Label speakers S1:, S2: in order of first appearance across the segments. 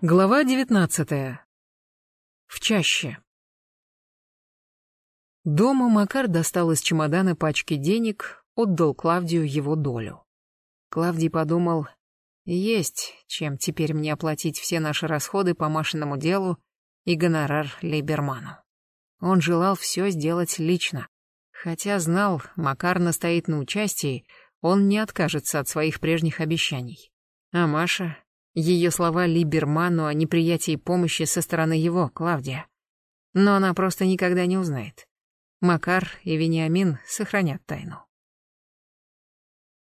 S1: Глава девятнадцатая. В чаще. Дома Макар достал из чемодана пачки денег, отдал Клавдию его долю. Клавдий подумал, есть чем теперь мне оплатить все наши расходы по Машиному делу и гонорар Лейберману. Он желал все сделать лично. Хотя знал, Макар настоит на участии, он не откажется от своих прежних обещаний. А Маша ее слова Либерману о неприятии помощи со стороны его, Клавдия. Но она просто никогда не узнает. Макар и Вениамин сохранят тайну.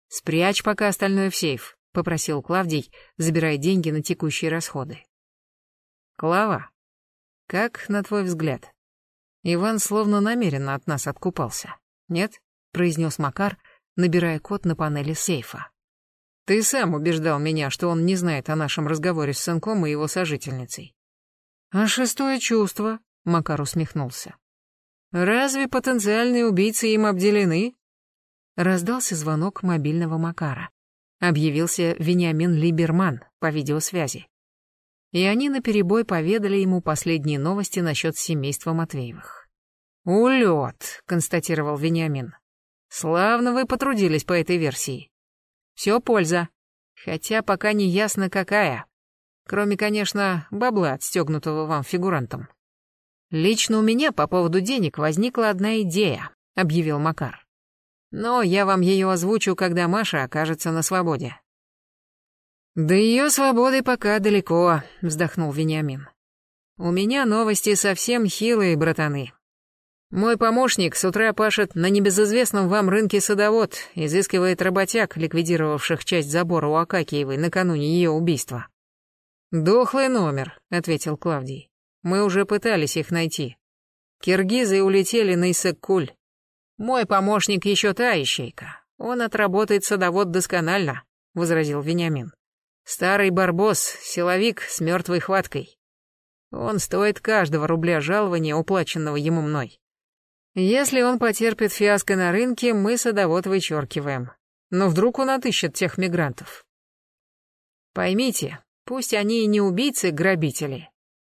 S1: «Спрячь пока остальное в сейф», — попросил Клавдий, забирая деньги на текущие расходы. «Клава, как на твой взгляд? Иван словно намеренно от нас откупался, нет?» — произнес Макар, набирая код на панели сейфа. Ты сам убеждал меня, что он не знает о нашем разговоре с сынком и его сожительницей. А шестое чувство, Макар усмехнулся. Разве потенциальные убийцы им обделены? Раздался звонок мобильного Макара. Объявился Вениамин Либерман по видеосвязи. И они наперебой поведали ему последние новости насчет семейства Матвеевых. «Улет», — констатировал Вениамин. «Славно вы потрудились по этой версии. Все польза. Хотя пока не ясно какая. Кроме, конечно, бабла, отстегнутого вам фигурантом. Лично у меня по поводу денег возникла одна идея, объявил Макар. Но я вам ее озвучу, когда Маша окажется на свободе. До ее свободы пока далеко, вздохнул Вениамин. У меня новости совсем хилые, братаны. Мой помощник с утра пашет на небезызвестном вам рынке садовод, изыскивает работяг, ликвидировавших часть забора у Акакиевой накануне ее убийства. «Дохлый номер», — ответил Клавдий. «Мы уже пытались их найти. Киргизы улетели на Иссык-Куль. Мой помощник еще та ищейка. Он отработает садовод досконально», — возразил Вениамин. «Старый барбос, силовик с мертвой хваткой. Он стоит каждого рубля жалования, уплаченного ему мной. Если он потерпит фиаско на рынке, мы садовод вычеркиваем. Но вдруг он отыщет тех мигрантов. Поймите, пусть они и не убийцы-грабители,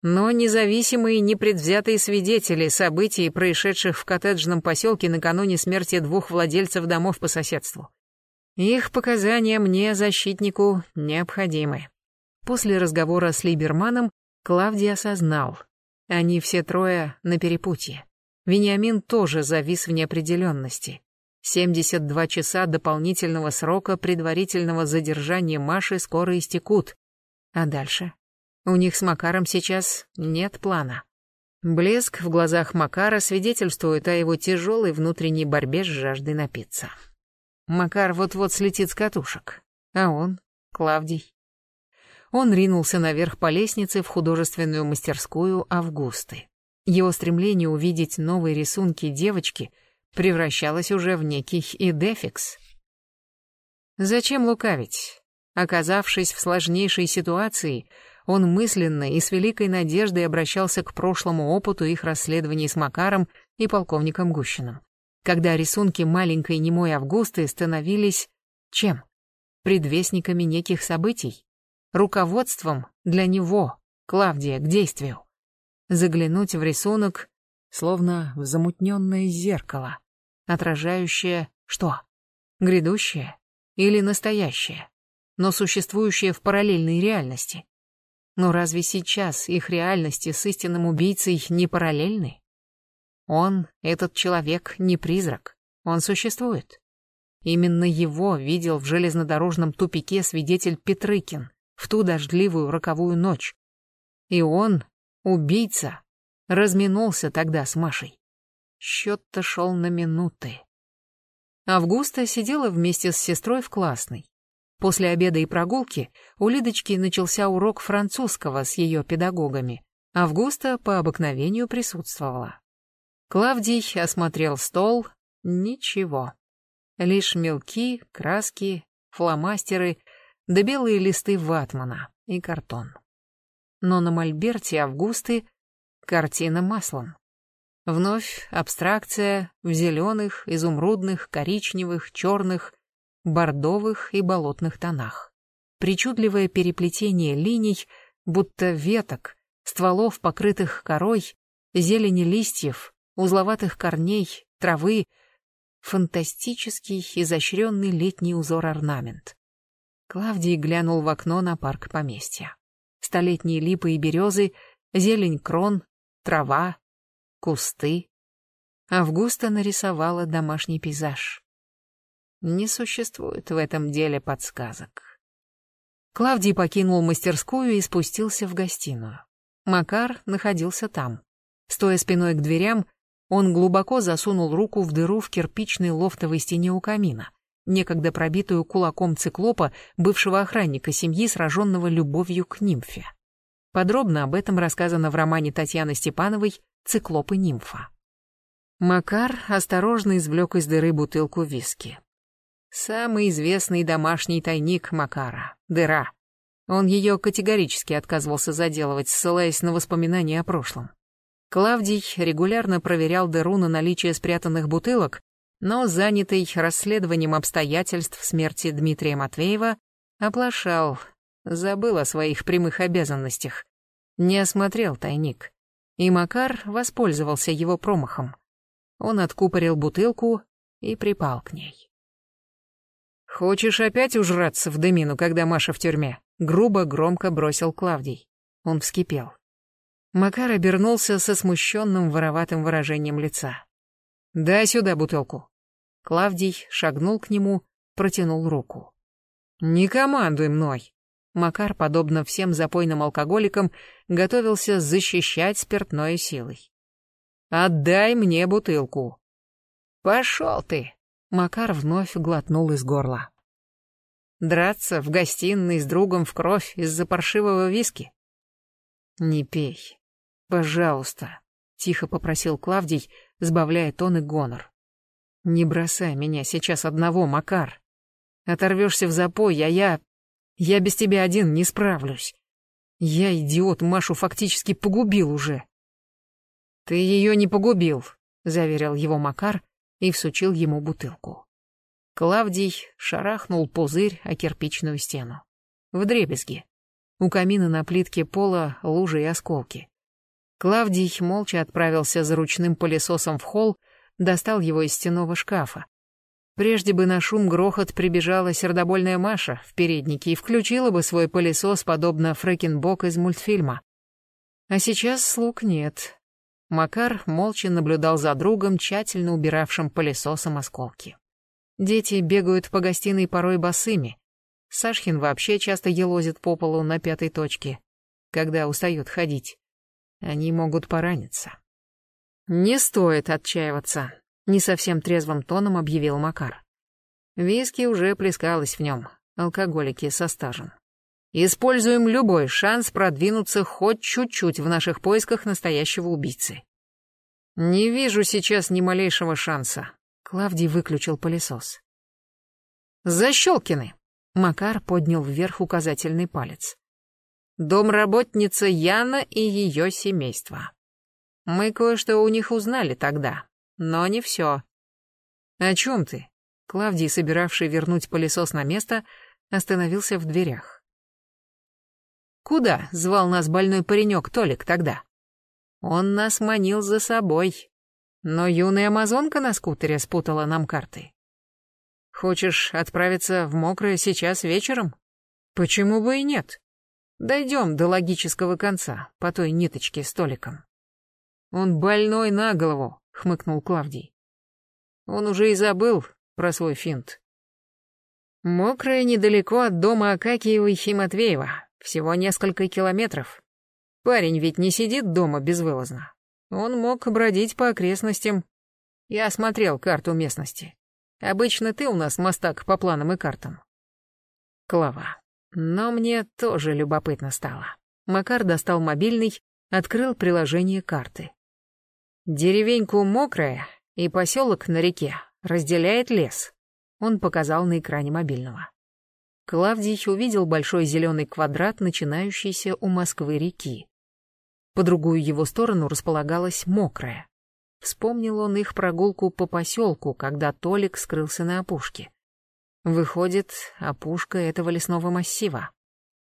S1: но независимые непредвзятые свидетели событий, происшедших в коттеджном поселке накануне смерти двух владельцев домов по соседству. Их показания мне, защитнику, необходимы. После разговора с Либерманом Клавдий осознал, они все трое на перепутье. Вениамин тоже завис в неопределенности. 72 часа дополнительного срока предварительного задержания Маши скоро истекут. А дальше? У них с Макаром сейчас нет плана. Блеск в глазах Макара свидетельствует о его тяжелой внутренней борьбе с жаждой напиться. Макар вот-вот слетит с катушек. А он? Клавдий? Он ринулся наверх по лестнице в художественную мастерскую Августы. Его стремление увидеть новые рисунки девочки превращалось уже в некий идефикс. Зачем лукавить? Оказавшись в сложнейшей ситуации, он мысленно и с великой надеждой обращался к прошлому опыту их расследований с Макаром и полковником Гущиным, когда рисунки маленькой немой Августы становились чем? Предвестниками неких событий, руководством для него, Клавдия, к действию заглянуть в рисунок, словно в замутненное зеркало, отражающее что? Грядущее или настоящее, но существующее в параллельной реальности. Но разве сейчас их реальности с истинным убийцей не параллельны? Он, этот человек, не призрак, он существует. Именно его видел в железнодорожном тупике свидетель Петрыкин в ту дождливую роковую ночь. И он Убийца разминулся тогда с Машей. Счет-то шел на минуты. Августа сидела вместе с сестрой в классной. После обеда и прогулки у Лидочки начался урок французского с ее педагогами. Августа по обыкновению присутствовала. Клавдий осмотрел стол. Ничего. Лишь мелки, краски, фломастеры да белые листы ватмана и картон но на мольберте Августы картина маслом. Вновь абстракция в зеленых, изумрудных, коричневых, черных, бордовых и болотных тонах. Причудливое переплетение линий будто веток, стволов, покрытых корой, зелени листьев, узловатых корней, травы, фантастический, изощренный летний узор-орнамент. Клавдий глянул в окно на парк поместья. Столетние липы и березы, зелень крон, трава, кусты. Августа нарисовала домашний пейзаж. Не существует в этом деле подсказок. Клавдий покинул мастерскую и спустился в гостиную. Макар находился там. Стоя спиной к дверям, он глубоко засунул руку в дыру в кирпичной лофтовой стене у камина, некогда пробитую кулаком циклопа, бывшего охранника семьи, сраженного любовью к нимфе. Подробно об этом рассказано в романе Татьяны Степановой «Циклоп и нимфа». Макар осторожно извлек из дыры бутылку виски. Самый известный домашний тайник Макара — дыра. Он ее категорически отказывался заделывать, ссылаясь на воспоминания о прошлом. Клавдий регулярно проверял дыру на наличие спрятанных бутылок, но занятый расследованием обстоятельств смерти Дмитрия Матвеева оплошал, забыл о своих прямых обязанностях, не осмотрел тайник. И Макар воспользовался его промахом. Он откупорил бутылку и припал к ней. «Хочешь опять ужраться в дымину, когда Маша в тюрьме?» Грубо, громко бросил Клавдий. Он вскипел. Макар обернулся со смущенным вороватым выражением лица. «Дай сюда бутылку». Клавдий шагнул к нему, протянул руку. «Не командуй мной!» Макар, подобно всем запойным алкоголикам, готовился защищать спиртной силой. «Отдай мне бутылку!» «Пошел ты!» Макар вновь глотнул из горла. Драться в гостиной с другом в кровь из-за паршивого виски? «Не пей. Пожалуйста», — тихо попросил Клавдий, сбавляя тон и гонор. «Не бросай меня сейчас одного, Макар. Оторвешься в запой, а я... Я без тебя один не справлюсь. Я, идиот, Машу фактически погубил уже». «Ты ее не погубил», — заверил его Макар и всучил ему бутылку. Клавдий шарахнул пузырь о кирпичную стену. В дребезги. У камина на плитке пола лужи и осколки. Клавдий молча отправился за ручным пылесосом в холл, достал его из стенного шкафа. Прежде бы на шум-грохот прибежала сердобольная Маша в переднике и включила бы свой пылесос, подобно Фрэкенбок из мультфильма. А сейчас слуг нет. Макар молча наблюдал за другом, тщательно убиравшим пылесосом осколки. Дети бегают по гостиной порой босыми. Сашхин вообще часто елозит по полу на пятой точке, когда устает ходить. Они могут пораниться. «Не стоит отчаиваться», — не совсем трезвым тоном объявил Макар. Виски уже плескалось в нем, алкоголики со стажем. Используем любой шанс продвинуться хоть чуть-чуть в наших поисках настоящего убийцы. Не вижу сейчас ни малейшего шанса, Клавдий выключил пылесос. «Защелкины!» Макар поднял вверх указательный палец. «Домработница Яна и ее семейство. Мы кое-что у них узнали тогда, но не все». «О чем ты?» Клавдий, собиравший вернуть пылесос на место, остановился в дверях. «Куда?» — звал нас больной паренек Толик тогда. «Он нас манил за собой. Но юная амазонка на скутере спутала нам карты. Хочешь отправиться в мокрое сейчас вечером? Почему бы и нет? Дойдем до логического конца, по той ниточке с Толиком. Он больной на голову, хмыкнул Клавдий. Он уже и забыл про свой финт. Мокрое недалеко от дома Акакиева и Матвеева, всего несколько километров. Парень ведь не сидит дома безвылазно. Он мог бродить по окрестностям. Я осмотрел карту местности. Обычно ты у нас мастак по планам и картам. Клава. Но мне тоже любопытно стало. Макар достал мобильный, открыл приложение карты. Деревеньку мокрая и поселок на реке разделяет лес. Он показал на экране мобильного. Клавдий увидел большой зеленый квадрат, начинающийся у Москвы реки. По другую его сторону располагалась мокрая. Вспомнил он их прогулку по поселку, когда Толик скрылся на опушке. Выходит, опушка этого лесного массива.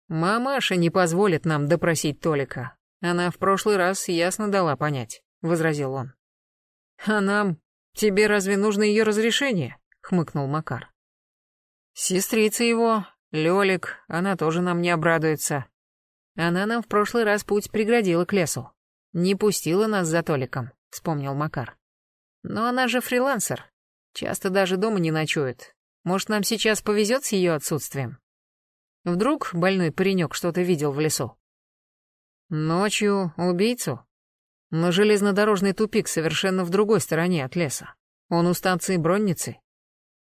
S1: Мамаша не позволит нам допросить Толика. Она в прошлый раз ясно дала понять, возразил он. А нам тебе разве нужно ее разрешение? хмыкнул Макар. Сестрица его, Лёлик, она тоже нам не обрадуется. Она нам в прошлый раз путь преградила к лесу. Не пустила нас за Толиком, вспомнил Макар. Но она же фрилансер. Часто даже дома не ночует. Может, нам сейчас повезет с ее отсутствием? Вдруг больной паренек что-то видел в лесу? Ночью убийцу? Но железнодорожный тупик совершенно в другой стороне от леса. Он у станции Бронницы.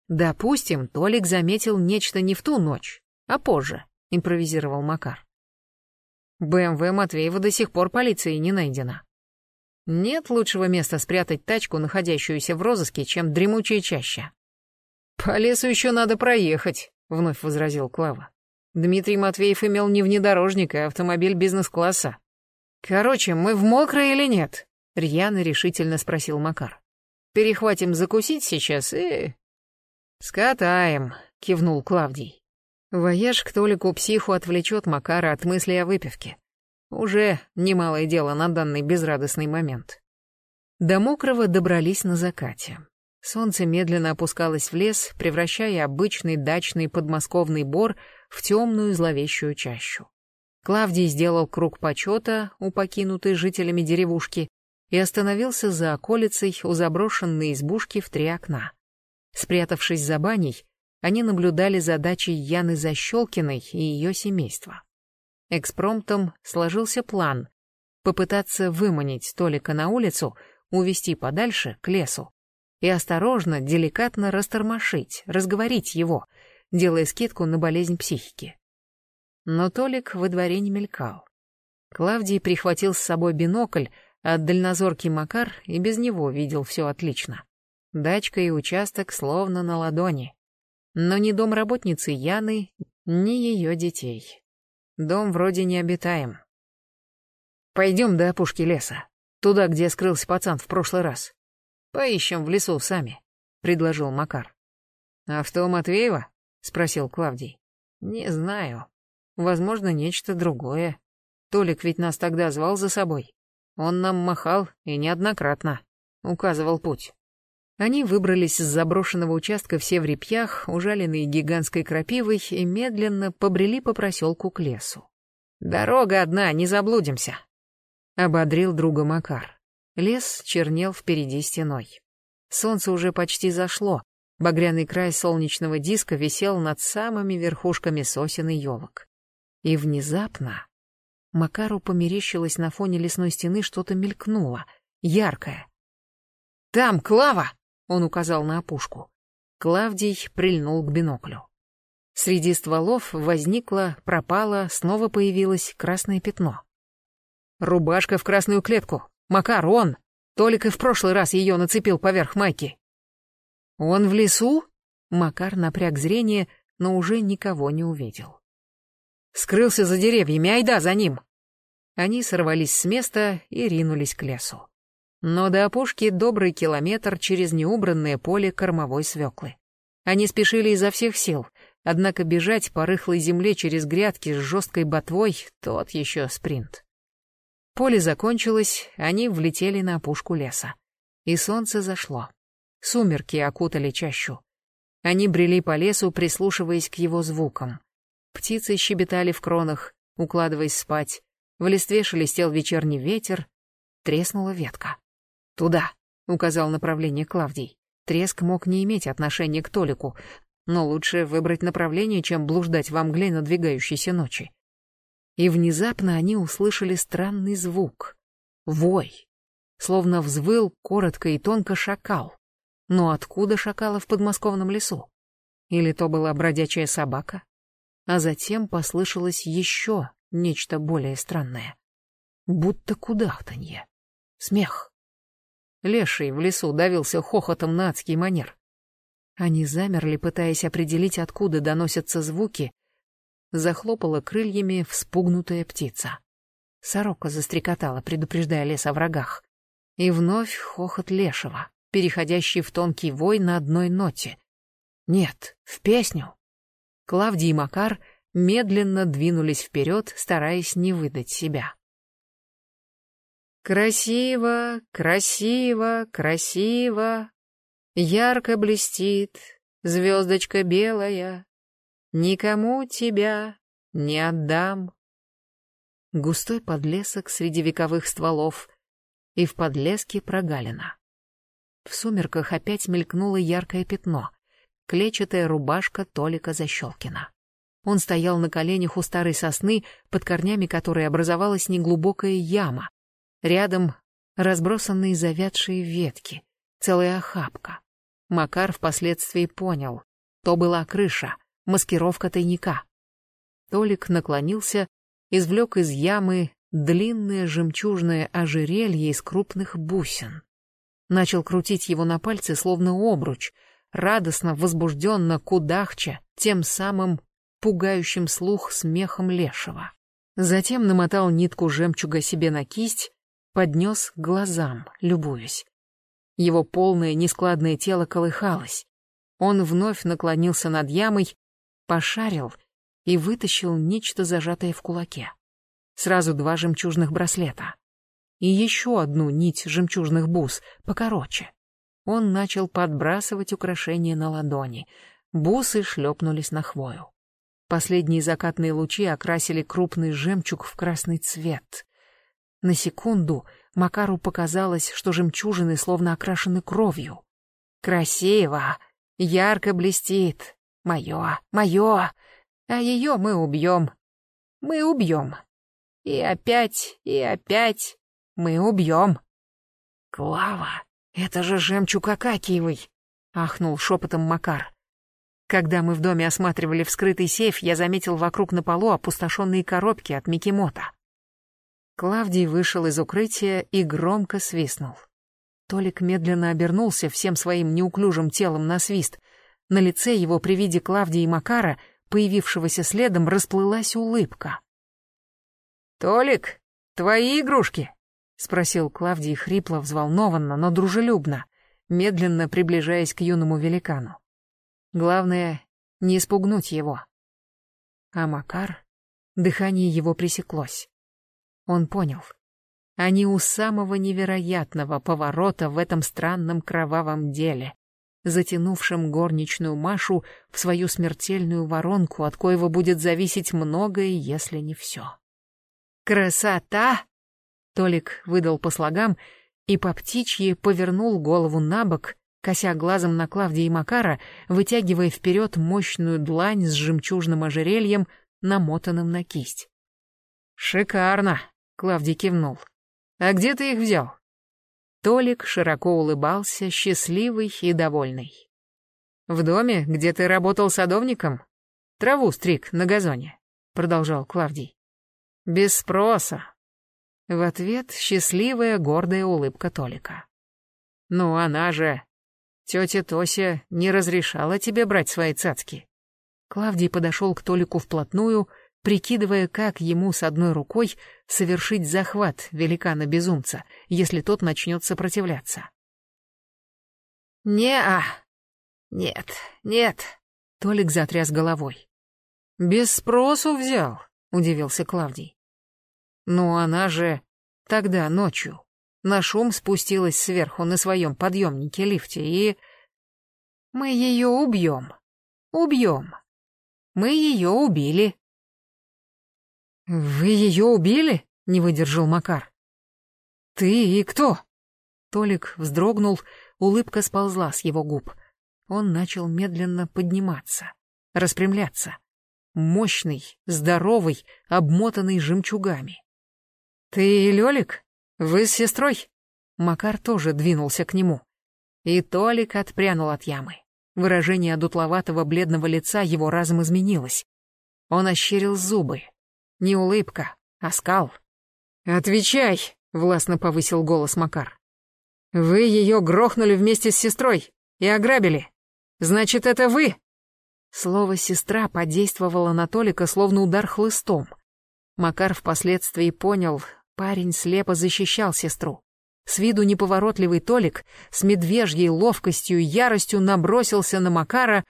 S1: Допустим, Толик заметил нечто не в ту ночь, а позже, импровизировал Макар. БМВ Матвеева до сих пор полиции не найдена. Нет лучшего места спрятать тачку, находящуюся в розыске, чем дремучая чаща. По лесу еще надо проехать, вновь возразил Клава. Дмитрий Матвеев имел не внедорожник, а автомобиль бизнес-класса. Короче, мы в мокрой или нет? Рьяно решительно спросил Макар. Перехватим закусить сейчас и... Скатаем, кивнул Клавдий. Вояж к Толику психу отвлечет Макара от мысли о выпивке. Уже немалое дело на данный безрадостный момент. До мокрого добрались на закате. Солнце медленно опускалось в лес, превращая обычный дачный подмосковный бор в темную зловещую чащу. Клавдий сделал круг почета у покинутой жителями деревушки и остановился за околицей у заброшенной избушки в три окна. Спрятавшись за баней, они наблюдали за дачей Яны Защелкиной и ее семейства. Экспромтом сложился план попытаться выманить Толика на улицу, увести подальше, к лесу, и осторожно, деликатно растормошить, разговорить его, делая скидку на болезнь психики. Но Толик во дворе не мелькал. Клавдий прихватил с собой бинокль, а дальнозоркий Макар и без него видел все отлично. Дачка и участок словно на ладони. Но ни дом работницы Яны, ни ее детей. Дом вроде не обитаем. Пойдем до опушки леса, туда, где скрылся пацан в прошлый раз. Поищем в лесу сами, предложил Макар. Авто Матвеева? спросил Клавдий. Не знаю. Возможно, нечто другое. Толик ведь нас тогда звал за собой. Он нам махал и неоднократно указывал путь. Они выбрались с заброшенного участка все в репьях, ужаленные гигантской крапивой, и медленно побрели по проселку к лесу. «Дорога одна, не заблудимся», — ободрил друга Макар. Лес чернел впереди стеной. Солнце уже почти зашло. Багряный край солнечного диска висел над самыми верхушками сосен и елок. И внезапно Макару померещилось на фоне лесной стены что-то мелькнуло, яркое. «Там, Клава!» — он указал на опушку. Клавдий прильнул к биноклю. Среди стволов возникло, пропало, снова появилось красное пятно. «Рубашка в красную клетку», Макар, он! Толик и в прошлый раз ее нацепил поверх майки. Он в лесу? Макар напряг зрение, но уже никого не увидел. Скрылся за деревьями, айда за ним. Они сорвались с места и ринулись к лесу. Но до опушки добрый километр через неубранное поле кормовой свеклы. Они спешили изо всех сил, однако бежать по рыхлой земле через грядки с жесткой ботвой — тот еще спринт. Поле закончилось, они влетели на опушку леса. И солнце зашло. Сумерки окутали чащу. Они брели по лесу, прислушиваясь к его звукам. Птицы щебетали в кронах, укладываясь спать. В листве шелестел вечерний ветер. Треснула ветка. «Туда», — указал направление Клавдий. Треск мог не иметь отношения к Толику, но лучше выбрать направление, чем блуждать во мгле надвигающейся ночи и внезапно они услышали странный звук. Вой. Словно взвыл коротко и тонко шакал. Но откуда шакала в подмосковном лесу? Или то была бродячая собака? А затем послышалось еще нечто более странное. Будто кудахтанье. Смех. Леший в лесу давился хохотом на адский манер. Они замерли, пытаясь определить, откуда доносятся звуки, захлопала крыльями вспугнутая птица. Сорока застрекотала, предупреждая лес о врагах. И вновь хохот лешего, переходящий в тонкий вой на одной ноте. Нет, в песню. Клавдий и Макар медленно двинулись вперед, стараясь не выдать себя. Красиво, красиво, красиво, ярко блестит звездочка белая, никому тебя не отдам. Густой подлесок среди вековых стволов, и в подлеске прогалина. В сумерках опять мелькнуло яркое пятно, клетчатая рубашка Толика Защелкина. Он стоял на коленях у старой сосны, под корнями которой образовалась неглубокая яма, Рядом разбросанные завядшие ветки, целая охапка. Макар впоследствии понял, то была крыша, маскировка тайника. Толик наклонился, извлек из ямы длинное жемчужное ожерелье из крупных бусин. Начал крутить его на пальце, словно обруч, радостно, возбужденно, кудахча, тем самым пугающим слух смехом лешего. Затем намотал нитку жемчуга себе на кисть поднес к глазам, любуясь. Его полное нескладное тело колыхалось. Он вновь наклонился над ямой, пошарил и вытащил нечто зажатое в кулаке. Сразу два жемчужных браслета. И еще одну нить жемчужных бус, покороче. Он начал подбрасывать украшения на ладони. Бусы шлепнулись на хвою. Последние закатные лучи окрасили крупный жемчуг в красный цвет. На секунду Макару показалось, что жемчужины словно окрашены кровью. «Красиво! Ярко блестит! Мое! Мое! А ее мы убьем! Мы убьем! И опять, и опять мы убьем!» «Клава, это же жемчуг Акакиевый!» — ахнул шепотом Макар. Когда мы в доме осматривали вскрытый сейф, я заметил вокруг на полу опустошенные коробки от Микимота. Клавдий вышел из укрытия и громко свистнул. Толик медленно обернулся всем своим неуклюжим телом на свист. На лице его при виде Клавдии и Макара, появившегося следом, расплылась улыбка. «Толик, твои игрушки?» — спросил Клавдий хрипло, взволнованно, но дружелюбно, медленно приближаясь к юному великану. Главное — не испугнуть его. А Макар... Дыхание его пресеклось. Он понял. Они у самого невероятного поворота в этом странном кровавом деле, затянувшем горничную Машу в свою смертельную воронку, от коего будет зависеть многое, если не все. «Красота!» Толик выдал по слогам и по птичьи повернул голову на бок, кося глазом на Клавдия и Макара, вытягивая вперед мощную длань с жемчужным ожерельем, намотанным на кисть. «Шикарно!» Клавдий кивнул. «А где ты их взял?» Толик широко улыбался, счастливый и довольный. «В доме, где ты работал садовником? Траву стриг на газоне», — продолжал Клавдий. «Без спроса». В ответ счастливая, гордая улыбка Толика. «Ну, она же... Тетя Тося не разрешала тебе брать свои цацки». Клавдий подошел к Толику вплотную, — прикидывая, как ему с одной рукой совершить захват великана-безумца, если тот начнет сопротивляться. «Не-а! Нет, нет!» — Толик затряс головой. «Без спросу взял», — удивился Клавдий. «Ну она же тогда ночью на шум спустилась сверху на своем подъемнике-лифте и...» «Мы ее убьем. Убьем. Мы ее убили», «Вы ее убили?» — не выдержал Макар. «Ты и кто?» Толик вздрогнул, улыбка сползла с его губ. Он начал медленно подниматься, распрямляться. Мощный, здоровый, обмотанный жемчугами. «Ты Лёлик? Вы с сестрой?» Макар тоже двинулся к нему. И Толик отпрянул от ямы. Выражение одутловатого бледного лица его разом изменилось. Он ощерил зубы, не улыбка, а скал. «Отвечай!» — властно повысил голос Макар. «Вы ее грохнули вместе с сестрой и ограбили. Значит, это вы?» Слово «сестра» подействовало на Толика словно удар хлыстом. Макар впоследствии понял, парень слепо защищал сестру. С виду неповоротливый Толик с медвежьей ловкостью и яростью набросился на Макара,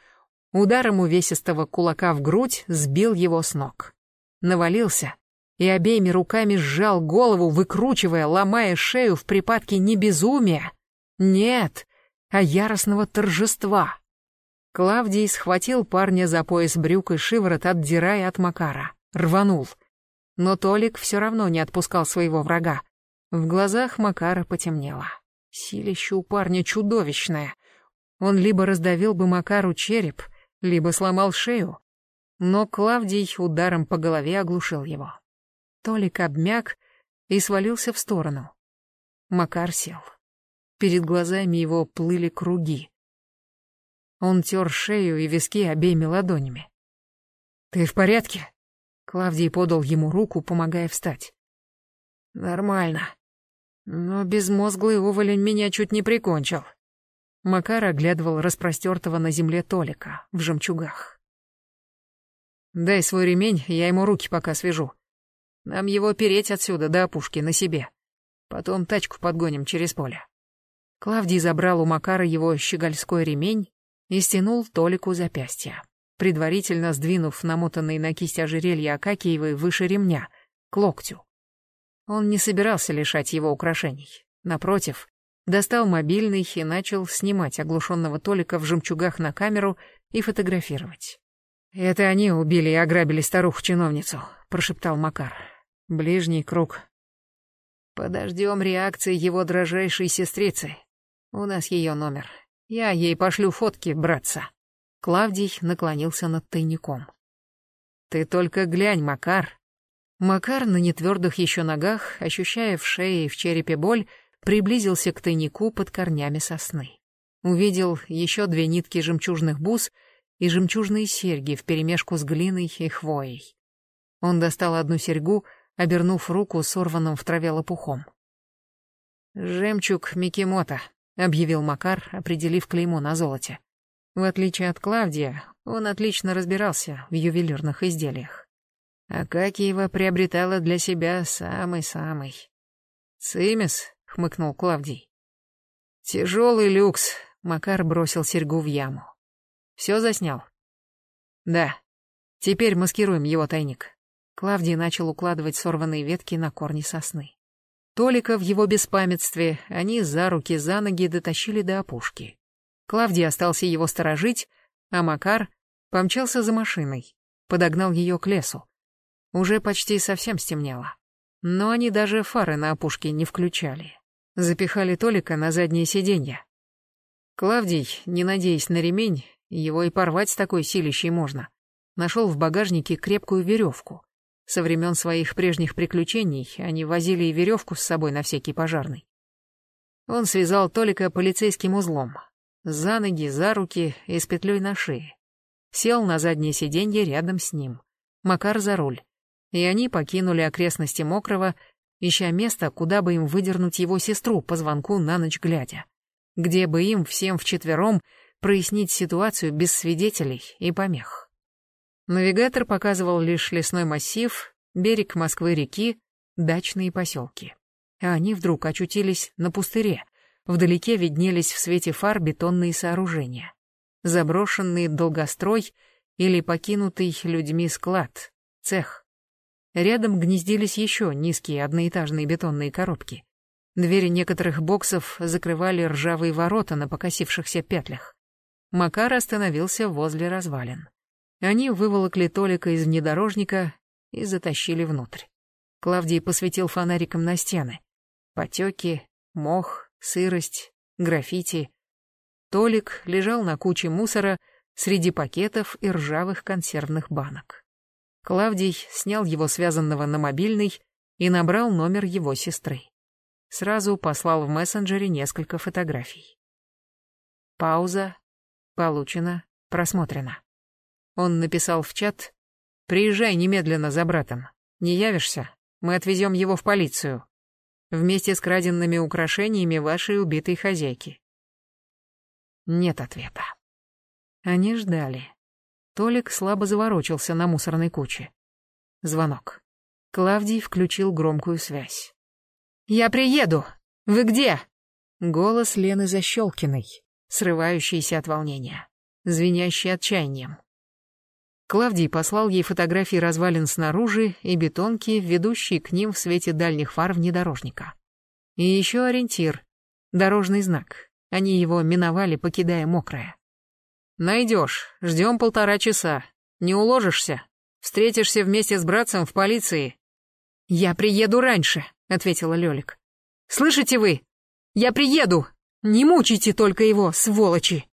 S1: Ударом увесистого кулака в грудь сбил его с ног. Навалился и обеими руками сжал голову, выкручивая, ломая шею в припадке не безумия. Нет, а яростного торжества. Клавдий схватил парня за пояс брюк и шиворот, отдирая от Макара. Рванул. Но Толик все равно не отпускал своего врага. В глазах Макара потемнело. Силище у парня чудовищное. Он либо раздавил бы Макару череп, либо сломал шею. Но Клавдий ударом по голове оглушил его. Толик обмяк и свалился в сторону. Макар сел. Перед глазами его плыли круги. Он тер шею и виски обеими ладонями. «Ты в порядке?» Клавдий подал ему руку, помогая встать. «Нормально. Но безмозглый уволень меня чуть не прикончил». Макар оглядывал распростертого на земле Толика в жемчугах. «Дай свой ремень, я ему руки пока свяжу. Нам его переть отсюда до опушки на себе. Потом тачку подгоним через поле». Клавдий забрал у Макара его щегольской ремень и стянул Толику запястья, предварительно сдвинув намотанный на кисть ожерелья Акакиевой выше ремня, к локтю. Он не собирался лишать его украшений. Напротив, достал мобильный и начал снимать оглушенного Толика в жемчугах на камеру и фотографировать. «Это они убили и ограбили старуху-чиновницу», — прошептал Макар. «Ближний круг». «Подождем реакции его дрожайшей сестрицы. У нас ее номер. Я ей пошлю фотки, братца. Клавдий наклонился над тайником. Ты только глянь, Макар. Макар на нетвердых еще ногах, ощущая в шее и в черепе боль, приблизился к тайнику под корнями сосны. Увидел еще две нитки жемчужных бус и жемчужные серьги вперемешку с глиной и хвоей. Он достал одну серьгу, обернув руку сорванным в траве лопухом. «Жемчуг Микимото», — объявил Макар, определив клеймо на золоте. В отличие от Клавдия, он отлично разбирался в ювелирных изделиях. А Какиева приобретала для себя самый-самый. «Цимис», — хмыкнул Клавдий. «Тяжелый люкс», — Макар бросил серьгу в яму. «Все заснял?» «Да. Теперь маскируем его тайник». Клавдий начал укладывать сорванные ветки на корни сосны. Толика в его беспамятстве они за руки, за ноги дотащили до опушки. Клавдий остался его сторожить, а Макар помчался за машиной, подогнал ее к лесу. Уже почти совсем стемнело. Но они даже фары на опушке не включали. Запихали Толика на заднее сиденье. Клавдий, не надеясь на ремень, его и порвать с такой силищей можно, нашел в багажнике крепкую веревку. Со времен своих прежних приключений они возили и веревку с собой на всякий пожарный. Он связал Толика полицейским узлом. За ноги, за руки и с петлей на шее. Сел на заднее сиденье рядом с ним. Макар за руль. И они покинули окрестности Мокрого, ища место, куда бы им выдернуть его сестру по звонку на ночь глядя. Где бы им всем вчетвером прояснить ситуацию без свидетелей и помех. Навигатор показывал лишь лесной массив, берег Москвы-реки, дачные поселки. А они вдруг очутились на пустыре. Вдалеке виднелись в свете фар бетонные сооружения. Заброшенный долгострой или покинутый людьми склад, цех. Рядом гнездились еще низкие одноэтажные бетонные коробки. Двери некоторых боксов закрывали ржавые ворота на покосившихся петлях. Макар остановился возле развалин. Они выволокли Толика из внедорожника и затащили внутрь. Клавдий посветил фонариком на стены. Потеки, мох, сырость, граффити. Толик лежал на куче мусора среди пакетов и ржавых консервных банок. Клавдий снял его связанного на мобильный и набрал номер его сестры. Сразу послал в мессенджере несколько фотографий. Пауза. Получено. Просмотрено. Он написал в чат «Приезжай немедленно за братом. Не явишься? Мы отвезем его в полицию. Вместе с краденными украшениями вашей убитой хозяйки». Нет ответа. Они ждали. Толик слабо заворочился на мусорной куче. Звонок. Клавдий включил громкую связь. «Я приеду! Вы где?» Голос Лены Защелкиной, срывающийся от волнения. звенящий отчаянием. Клавдий послал ей фотографии развалин снаружи и бетонки, ведущие к ним в свете дальних фар внедорожника. И еще ориентир, дорожный знак. Они его миновали, покидая мокрое. «Найдешь. Ждем полтора часа. Не уложишься. Встретишься вместе с братцем в полиции». «Я приеду раньше», — ответила Лёлик. «Слышите вы? Я приеду! Не мучайте только его, сволочи!»